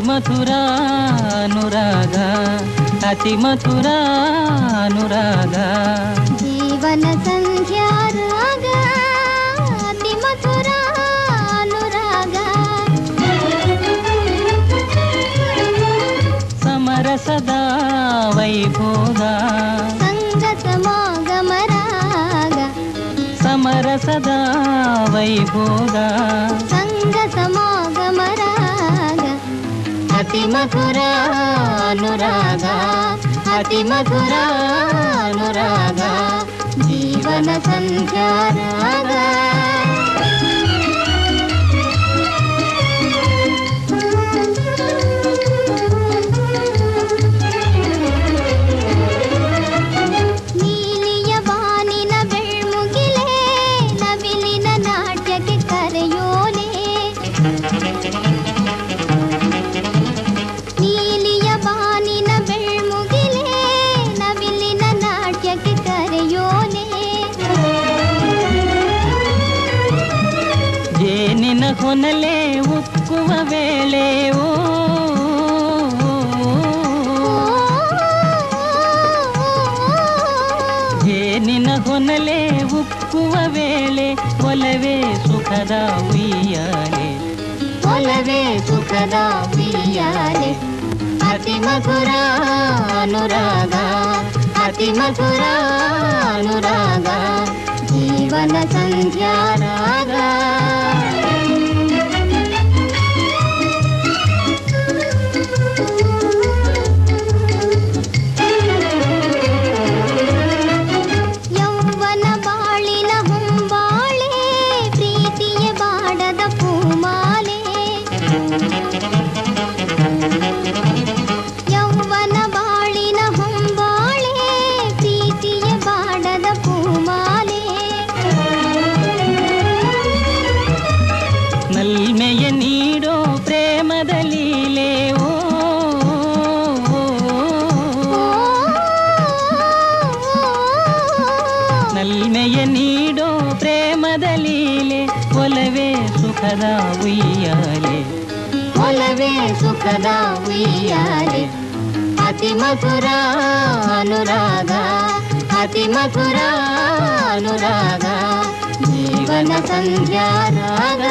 మధురానురాగ అతి మధురానురాగ. జీవన సంధ్యా రాగ అతి మధురా అనురాగ సమరసదా వైభోగ. సంగ సమాగమ రాగ సమరసదా వైభోగ. అతి మధురానురాగ అతి మధురానురాగ జీవన సంధ్యా ಹೊನಲೆ ಉಕ್ಕುವ ವೇಳೆ ಓ ಜೇನಿನ ಹೊನಲೆ ಉಕ್ಕುವ ವೇಳೆ ಒಲವೇ ಸುಖದ ಉಯ್ಯಾಲೆ ಒಲವೇ ಸುಖದ ಉಯ್ಯಾಲೆ ಅತಿ ಮಧುರ ಅನುರಾಗ ಅತಿ ಮಧುರ ಅನುರಾಗ ಜೀವನ ಸಂಧ್ಯಾ ನಲ್ಮೆಯ ನೀಡೋ ಪ್ರೇಮದ ಲೀಲೆ, ಒಲವೇ ಸುಖದ ಉಯ್ಯಾಲೆ ಒಲವೇ ಸುಖದ ಉಯ್ಯಾಲೆ ಅತಿ ಮಧುರ ಅನುರಾಗ, ಅತಿ ಮಧುರ ಅನುರಾಗ. ಜೀವನ ಸಂಧ್ಯಾ ರಾಗ